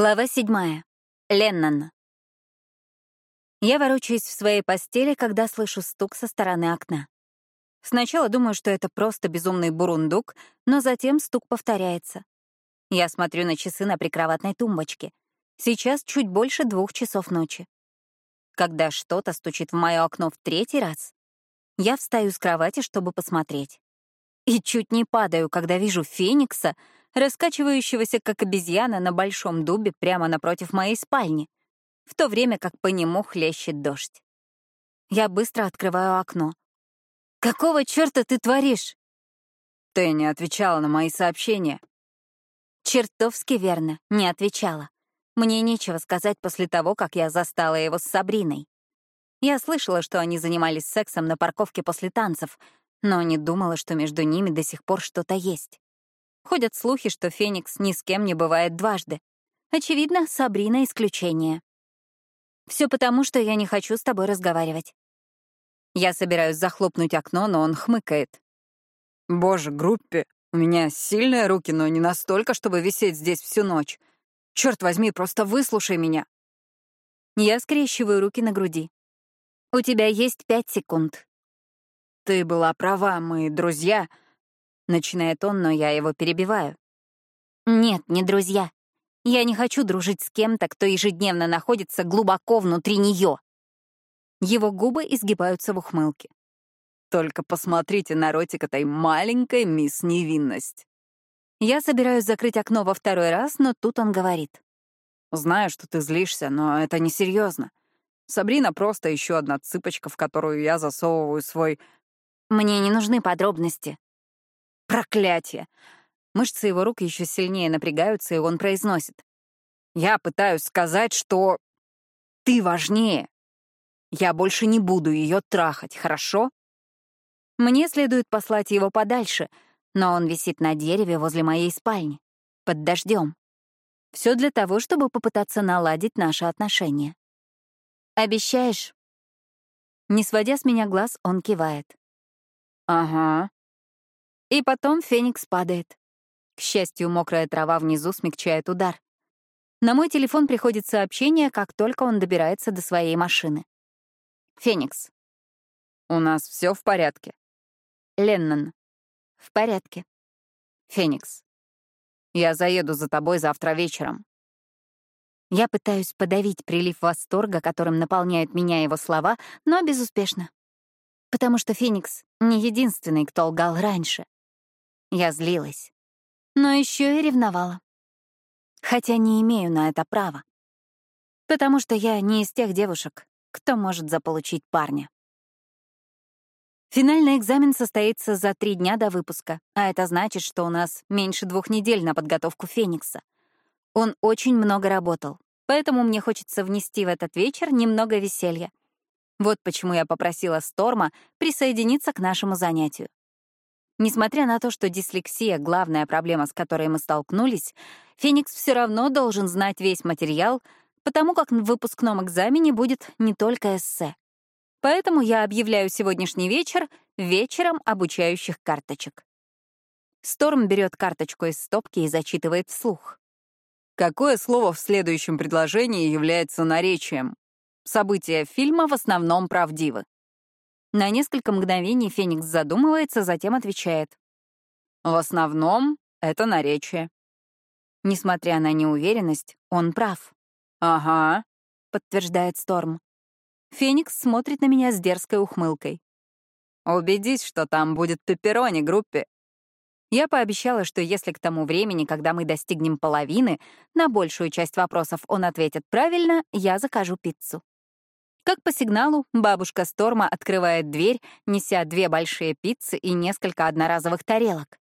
Глава седьмая. Леннон. Я ворочаюсь в своей постели, когда слышу стук со стороны окна. Сначала думаю, что это просто безумный бурундук, но затем стук повторяется. Я смотрю на часы на прикроватной тумбочке. Сейчас чуть больше двух часов ночи. Когда что-то стучит в мое окно в третий раз, я встаю с кровати, чтобы посмотреть. И чуть не падаю, когда вижу Феникса — раскачивающегося как обезьяна на большом дубе прямо напротив моей спальни, в то время как по нему хлещет дождь. Я быстро открываю окно. «Какого черта ты творишь?» «Ты не отвечала на мои сообщения». Чертовски верно, не отвечала. Мне нечего сказать после того, как я застала его с Сабриной. Я слышала, что они занимались сексом на парковке после танцев, но не думала, что между ними до сих пор что-то есть. Ходят слухи, что Феникс ни с кем не бывает дважды. Очевидно, Сабрина — исключение. Все потому, что я не хочу с тобой разговаривать. Я собираюсь захлопнуть окно, но он хмыкает. Боже, группе, у меня сильные руки, но не настолько, чтобы висеть здесь всю ночь. Черт возьми, просто выслушай меня. Я скрещиваю руки на груди. У тебя есть пять секунд. Ты была права, мы друзья — Начинает он, но я его перебиваю. Нет, не друзья. Я не хочу дружить с кем-то, кто ежедневно находится глубоко внутри нее. Его губы изгибаются в ухмылке. Только посмотрите на ротик этой маленькой мисс Невинность. Я собираюсь закрыть окно во второй раз, но тут он говорит. Знаю, что ты злишься, но это несерьезно. Сабрина просто еще одна цыпочка, в которую я засовываю свой... Мне не нужны подробности. Проклятие! Мышцы его рук еще сильнее напрягаются, и он произносит. Я пытаюсь сказать, что ты важнее. Я больше не буду ее трахать, хорошо? Мне следует послать его подальше, но он висит на дереве возле моей спальни, под дождем. Все для того, чтобы попытаться наладить наши отношения. Обещаешь? Не сводя с меня глаз, он кивает. Ага. И потом Феникс падает. К счастью, мокрая трава внизу смягчает удар. На мой телефон приходит сообщение, как только он добирается до своей машины. Феникс. У нас все в порядке. Леннон. В порядке. Феникс. Я заеду за тобой завтра вечером. Я пытаюсь подавить прилив восторга, которым наполняют меня его слова, но безуспешно. Потому что Феникс не единственный, кто лгал раньше. Я злилась. Но еще и ревновала. Хотя не имею на это права. Потому что я не из тех девушек, кто может заполучить парня. Финальный экзамен состоится за три дня до выпуска, а это значит, что у нас меньше двух недель на подготовку Феникса. Он очень много работал, поэтому мне хочется внести в этот вечер немного веселья. Вот почему я попросила Сторма присоединиться к нашему занятию. Несмотря на то, что дислексия — главная проблема, с которой мы столкнулись, Феникс все равно должен знать весь материал, потому как в выпускном экзамене будет не только эссе. Поэтому я объявляю сегодняшний вечер вечером обучающих карточек. Сторм берет карточку из стопки и зачитывает вслух. Какое слово в следующем предложении является наречием? События фильма в основном правдивы. На несколько мгновений Феникс задумывается, затем отвечает. В основном это наречие. Несмотря на неуверенность, он прав. «Ага», — подтверждает Сторм. Феникс смотрит на меня с дерзкой ухмылкой. «Убедись, что там будет пепперони группе». Я пообещала, что если к тому времени, когда мы достигнем половины, на большую часть вопросов он ответит правильно, я закажу пиццу. Как по сигналу, бабушка Сторма открывает дверь, неся две большие пиццы и несколько одноразовых тарелок.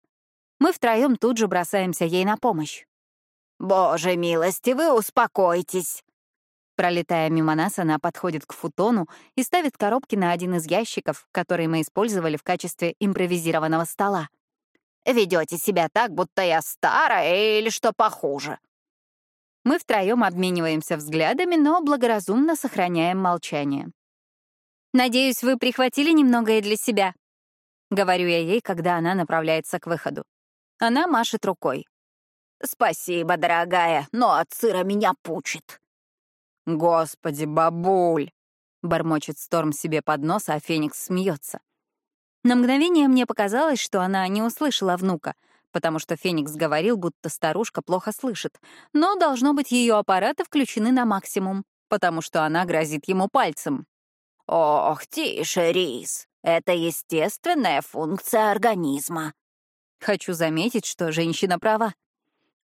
Мы втроем тут же бросаемся ей на помощь. «Боже милости, вы успокойтесь!» Пролетая мимо нас, она подходит к футону и ставит коробки на один из ящиков, который мы использовали в качестве импровизированного стола. «Ведете себя так, будто я старая или что похуже. Мы втроем обмениваемся взглядами, но благоразумно сохраняем молчание. «Надеюсь, вы прихватили немного и для себя», — говорю я ей, когда она направляется к выходу. Она машет рукой. Спасибо, дорогая, но от сыра меня пучит. Господи, бабуль! Бормочет Сторм себе под нос, а Феникс смеется. На мгновение мне показалось, что она не услышала внука, потому что Феникс говорил, будто старушка плохо слышит, но, должно быть, ее аппараты включены на максимум, потому что она грозит ему пальцем. «Ох, тише, Рис, это естественная функция организма». Хочу заметить, что женщина права.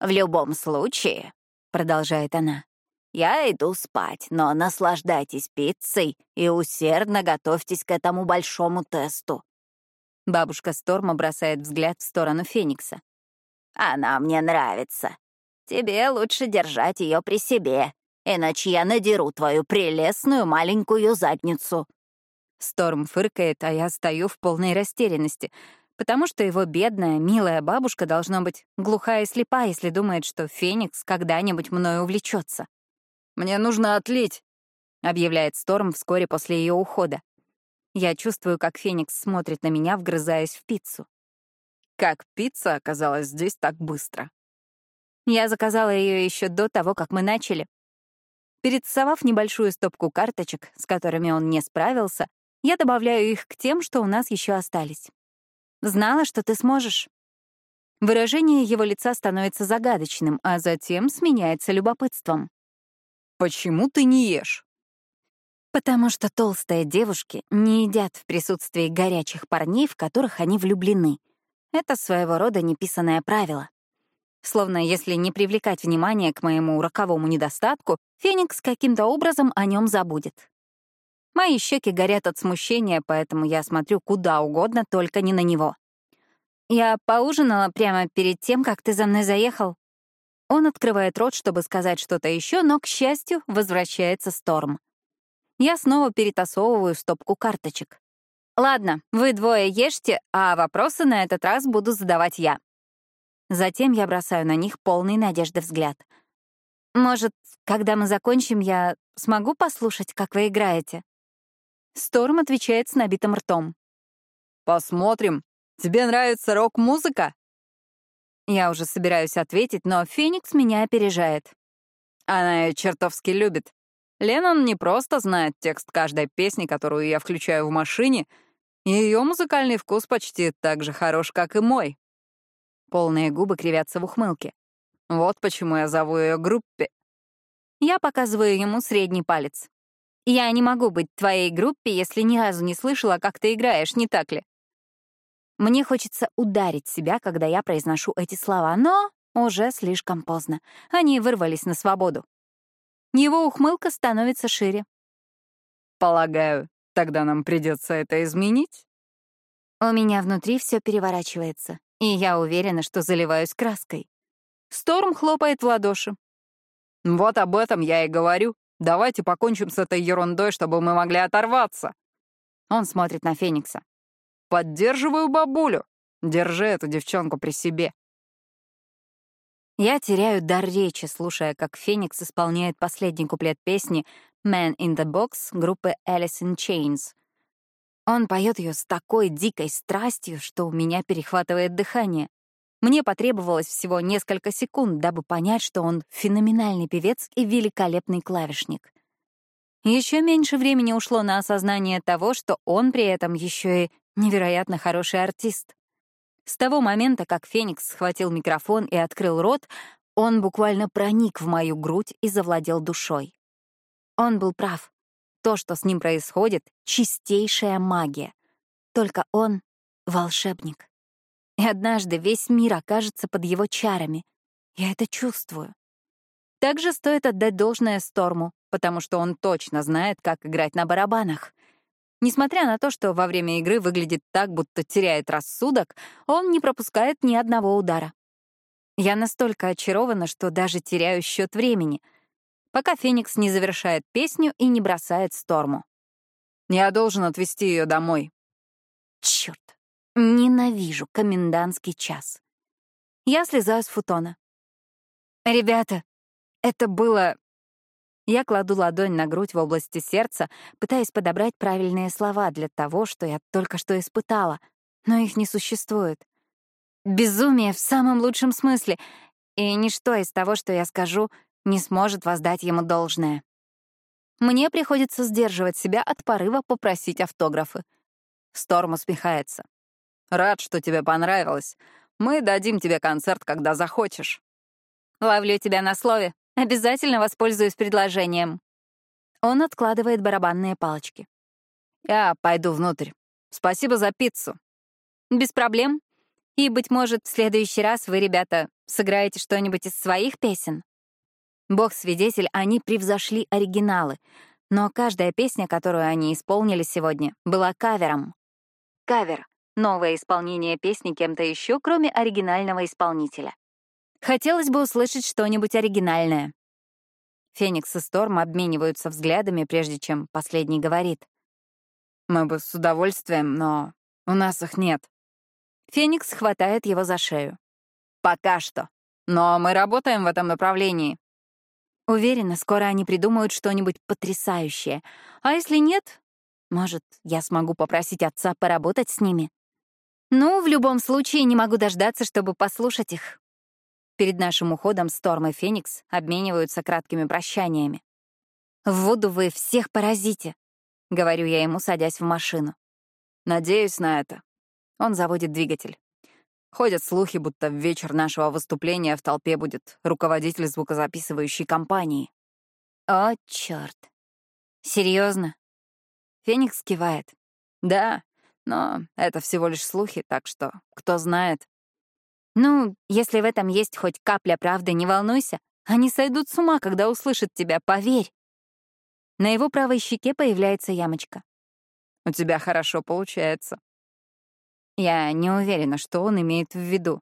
«В любом случае», — продолжает она, «я иду спать, но наслаждайтесь пиццей и усердно готовьтесь к этому большому тесту». Бабушка Сторма бросает взгляд в сторону Феникса. «Она мне нравится. Тебе лучше держать ее при себе, иначе я надеру твою прелестную маленькую задницу». Сторм фыркает, а я стою в полной растерянности — потому что его бедная, милая бабушка должно быть глухая и слепа, если думает, что Феникс когда-нибудь мною увлечется. «Мне нужно отлить», — объявляет Сторм вскоре после ее ухода. Я чувствую, как Феникс смотрит на меня, вгрызаясь в пиццу. Как пицца оказалась здесь так быстро? Я заказала ее еще до того, как мы начали. Перетасовав небольшую стопку карточек, с которыми он не справился, я добавляю их к тем, что у нас еще остались. Знала, что ты сможешь. Выражение его лица становится загадочным, а затем сменяется любопытством. «Почему ты не ешь?» Потому что толстые девушки не едят в присутствии горячих парней, в которых они влюблены. Это своего рода неписанное правило. Словно если не привлекать внимание к моему роковому недостатку, Феникс каким-то образом о нем забудет. Мои щеки горят от смущения, поэтому я смотрю куда угодно, только не на него. Я поужинала прямо перед тем, как ты за мной заехал. Он открывает рот, чтобы сказать что-то еще, но, к счастью, возвращается Сторм. Я снова перетасовываю стопку карточек. Ладно, вы двое ешьте, а вопросы на этот раз буду задавать я. Затем я бросаю на них полный надежды взгляд. Может, когда мы закончим, я смогу послушать, как вы играете? Сторм отвечает с набитым ртом. «Посмотрим. Тебе нравится рок-музыка?» Я уже собираюсь ответить, но Феникс меня опережает. Она ее чертовски любит. Леннон не просто знает текст каждой песни, которую я включаю в машине, ее музыкальный вкус почти так же хорош, как и мой. Полные губы кривятся в ухмылке. Вот почему я зову ее группе. Я показываю ему средний палец. Я не могу быть твоей группе, если ни разу не слышала, как ты играешь, не так ли? Мне хочется ударить себя, когда я произношу эти слова, но уже слишком поздно. Они вырвались на свободу. Его ухмылка становится шире. Полагаю, тогда нам придется это изменить? У меня внутри все переворачивается, и я уверена, что заливаюсь краской. Сторм хлопает в ладоши. Вот об этом я и говорю. Давайте покончим с этой ерундой, чтобы мы могли оторваться. Он смотрит на Феникса. Поддерживаю бабулю. Держи эту девчонку при себе. Я теряю дар речи, слушая, как Феникс исполняет последний куплет песни «Man in the Box» группы Alice in Chains. Он поет ее с такой дикой страстью, что у меня перехватывает дыхание. Мне потребовалось всего несколько секунд, дабы понять, что он феноменальный певец и великолепный клавишник. Еще меньше времени ушло на осознание того, что он при этом еще и невероятно хороший артист. С того момента, как Феникс схватил микрофон и открыл рот, он буквально проник в мою грудь и завладел душой. Он был прав. То, что с ним происходит, — чистейшая магия. Только он — волшебник и однажды весь мир окажется под его чарами. Я это чувствую. Также стоит отдать должное Сторму, потому что он точно знает, как играть на барабанах. Несмотря на то, что во время игры выглядит так, будто теряет рассудок, он не пропускает ни одного удара. Я настолько очарована, что даже теряю счет времени, пока Феникс не завершает песню и не бросает Сторму. «Я должен отвезти ее домой». Черт! Ненавижу комендантский час. Я слезаю с футона. «Ребята, это было...» Я кладу ладонь на грудь в области сердца, пытаясь подобрать правильные слова для того, что я только что испытала, но их не существует. Безумие в самом лучшем смысле. и ничто из того, что я скажу, не сможет воздать ему должное. Мне приходится сдерживать себя от порыва попросить автографы. Сторм усмехается. «Рад, что тебе понравилось. Мы дадим тебе концерт, когда захочешь». «Ловлю тебя на слове. Обязательно воспользуюсь предложением». Он откладывает барабанные палочки. «Я пойду внутрь. Спасибо за пиццу». «Без проблем. И, быть может, в следующий раз вы, ребята, сыграете что-нибудь из своих песен?» Бог-свидетель, они превзошли оригиналы, но каждая песня, которую они исполнили сегодня, была кавером. Кавер — новое исполнение песни кем-то еще, кроме оригинального исполнителя. Хотелось бы услышать что-нибудь оригинальное. Феникс и Сторм обмениваются взглядами, прежде чем последний говорит. «Мы бы с удовольствием, но у нас их нет». Феникс хватает его за шею. «Пока что. Но мы работаем в этом направлении». Уверена, скоро они придумают что-нибудь потрясающее. А если нет, может, я смогу попросить отца поработать с ними? Ну, в любом случае, не могу дождаться, чтобы послушать их. Перед нашим уходом Сторм и Феникс обмениваются краткими прощаниями. «В воду вы всех поразите», — говорю я ему, садясь в машину. «Надеюсь на это». Он заводит двигатель. Ходят слухи, будто в вечер нашего выступления в толпе будет руководитель звукозаписывающей компании. О, черт. Серьезно? Феникс кивает. Да, но это всего лишь слухи, так что кто знает. Ну, если в этом есть хоть капля правды, не волнуйся. Они сойдут с ума, когда услышат тебя, поверь. На его правой щеке появляется ямочка. У тебя хорошо получается. Я не уверена, что он имеет в виду.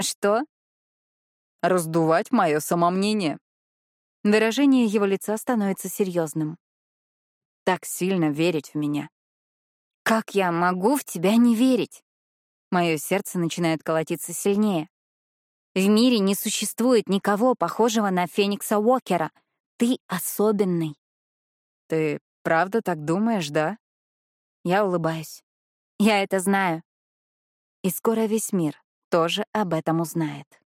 Что? Раздувать мое самомнение. Выражение его лица становится серьезным. Так сильно верить в меня. Как я могу в тебя не верить? Мое сердце начинает колотиться сильнее. В мире не существует никого похожего на Феникса Уокера. Ты особенный. Ты правда так думаешь, да? Я улыбаюсь. Я это знаю. И скоро весь мир тоже об этом узнает.